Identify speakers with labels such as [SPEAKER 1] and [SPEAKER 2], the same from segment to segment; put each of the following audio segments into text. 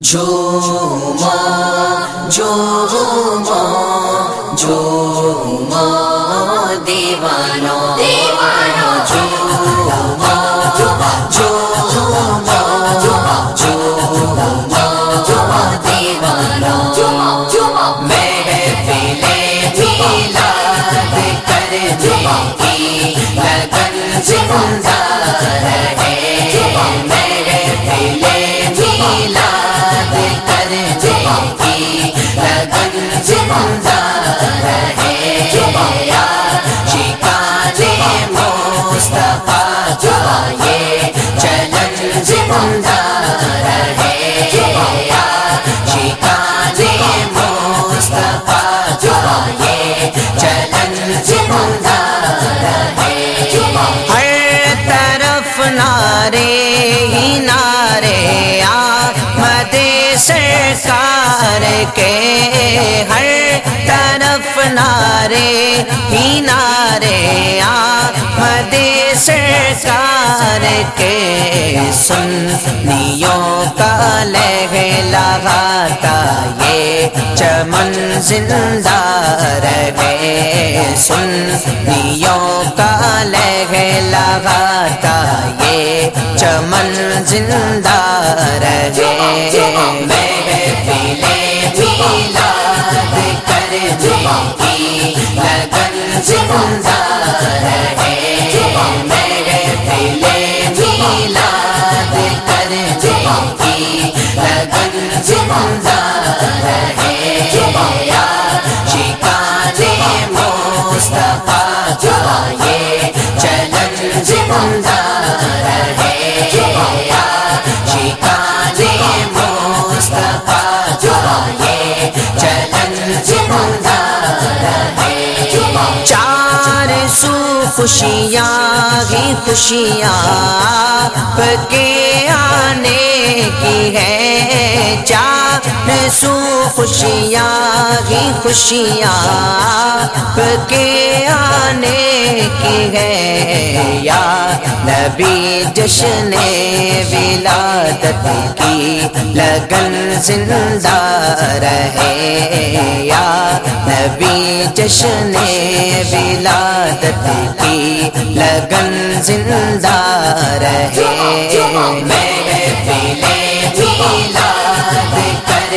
[SPEAKER 1] جو ماں جو مصطفیٰ
[SPEAKER 2] کے ہر طرف نارے ہی نارے آمد سرکار کے سنیوں کا لہ لگاتا یہ چمن زندہ رہے سنیوں کا لہ لگاتا یہ چمن زندہ رہے۔
[SPEAKER 1] دی لگن زندہ رہے میرے فیلے میلاد کر دی لگن زندہ
[SPEAKER 2] خوشیاں ہی خوشیاں آپ کے آنے کی ہے چار سو خوشیاں ہی خوشیاں آپ کے کی ہے یا نبی جشن ولادت کی لگن زندہ رہے یا نبی جشن ولادت کی لگن زندہ رہے
[SPEAKER 1] میں فیلے میلاد کر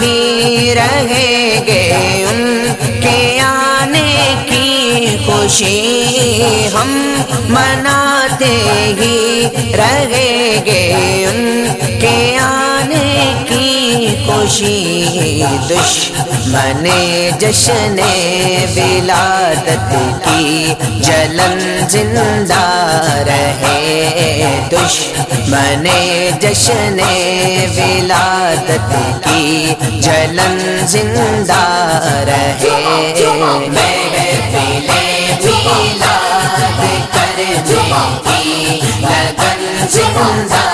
[SPEAKER 2] ہی رہیں گے ان کے آنے کی خوشی ہم مناتے ہی رہیں گے ان کے آنے کی خوشی دشمن جشن ولادت کی، جلن زندہ رہے۔ دشمن جشن ولادت کی، جلن زندہ رہے۔
[SPEAKER 1] کر لگن زندہ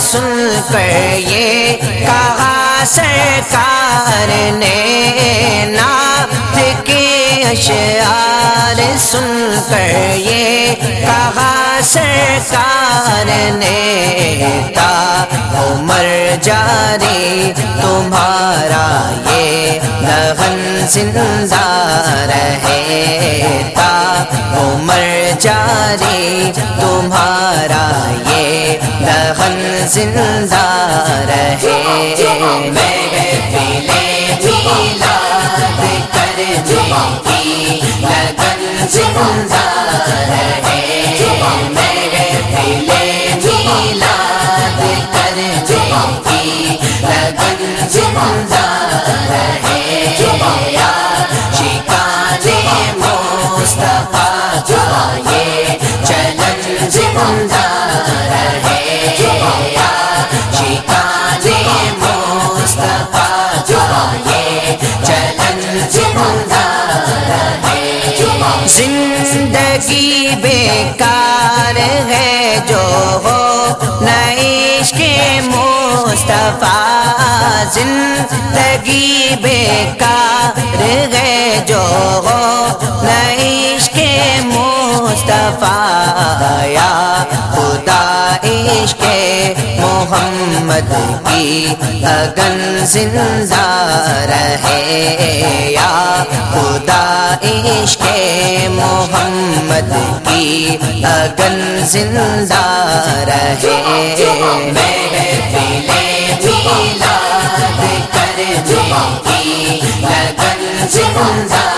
[SPEAKER 2] سن کر یہ کہا سرکار نے نعت کے اشعار سن کر یہ کہا سرکار نے تا عمر جاری تمہارا یہ لغن زندہ رہے تا عمر جاری تمہارا یہ زندہ رہے۔
[SPEAKER 1] لگن زندہ رہے محفل میلاد کرنے کی لگن زندہ
[SPEAKER 2] زندگی بیکار ہے جو ہو نعیش کے مصطفیٰ، زندگی بیکار ہے جو ہو نعیش کے مصطفیٰ، یا خدا عشق محمد کی اگن زندہ رہے یا خدا عشق محمد کی اگن زندہ رہے
[SPEAKER 1] محفل لگن زندہ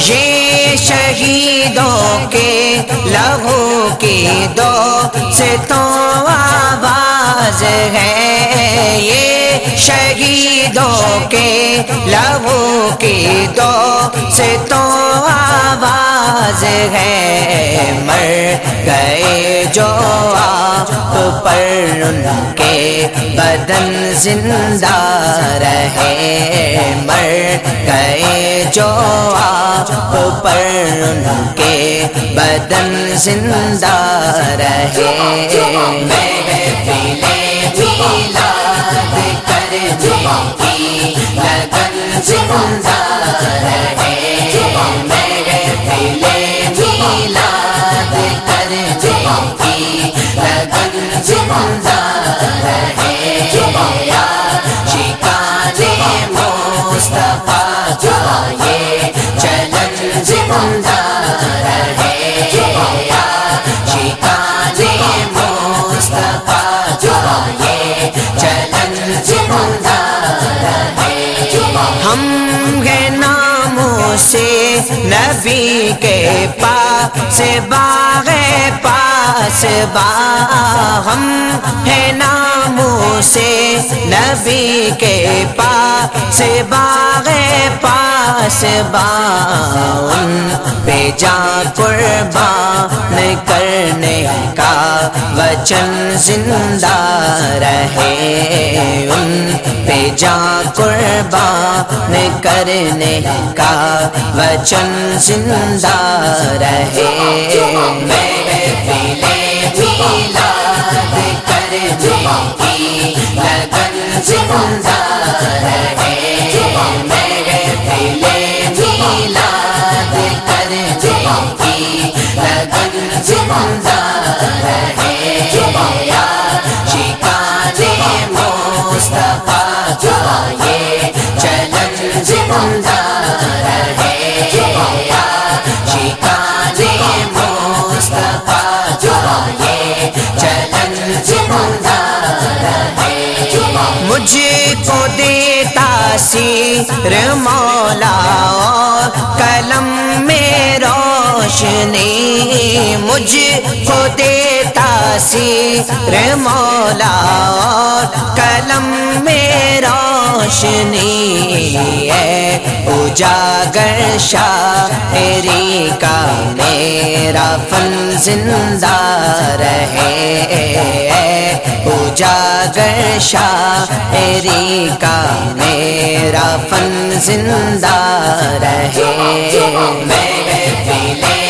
[SPEAKER 1] یہ
[SPEAKER 2] شہیدوں کے لہو کی دو سے تو ناز ہے یہ شہیدوں کے لہو کی دو سے تو آواز ہے۔ مر گئے جو آپ پر ان کے بدن زندہ رہے۔ مر گئے جو آپ پر ان کے بدن زندہ رہے۔
[SPEAKER 1] محفل میلاد کرنے کی لگن زندہ رہے میلاد کرنے کی لگن زندہ رہے مصطفیٰ یہ چلن زندہ
[SPEAKER 2] نبی کے پاس باغ پاس با ہم ہے ناموں سے نبی کے پاس باغ پاس با ان پہ جا قربان کرنے کا وچن زندہ رہے، ان پہ جا قربان کرنے کا وچن زندہ رہے۔
[SPEAKER 1] محفل میلاد کرنے کی لگن زندہ رہے۔ زندہ رہے شکان مصطفیٰ کا یہ چلن زندہ رہے شکان مصطفیٰ یہ چلن زندہ رہے
[SPEAKER 2] مجھ کو دیتا سیر مولا روشنی مجھ کو دیتا سیر مولا اور قلم میں روشنی ہے۔ اجاگر شاعری کا میرا فن زندہ رہے۔ اجاگر شاعری کا میرا فن زندہ رہے۔
[SPEAKER 1] محفل